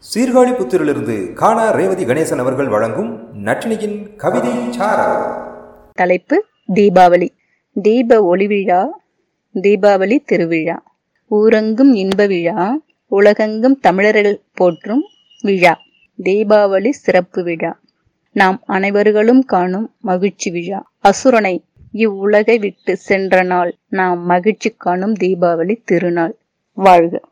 சீர்காழி புத்திரிலிருந்து காணா ரேவதி கணேசன் அவர்கள் வழங்கும் நட்டினியின் கவிதை தலைப்பு தீபாவளி. தீப ஒளிவிழா தீபாவளி திருவிழா. ஊரெங்கும் இன்ப விழா உலகெங்கும் தமிழர்கள் போற்றும் விழா. தீபாவளி சிறப்பு விழா. நாம் அனைவர்களும் காணும் மகிழ்ச்சி விழா. அசுரனை இவ்வுலகை விட்டு சென்ற நாள். நாம் மகிழ்ச்சி காணும் தீபாவளி திருநாள். வாழ்க.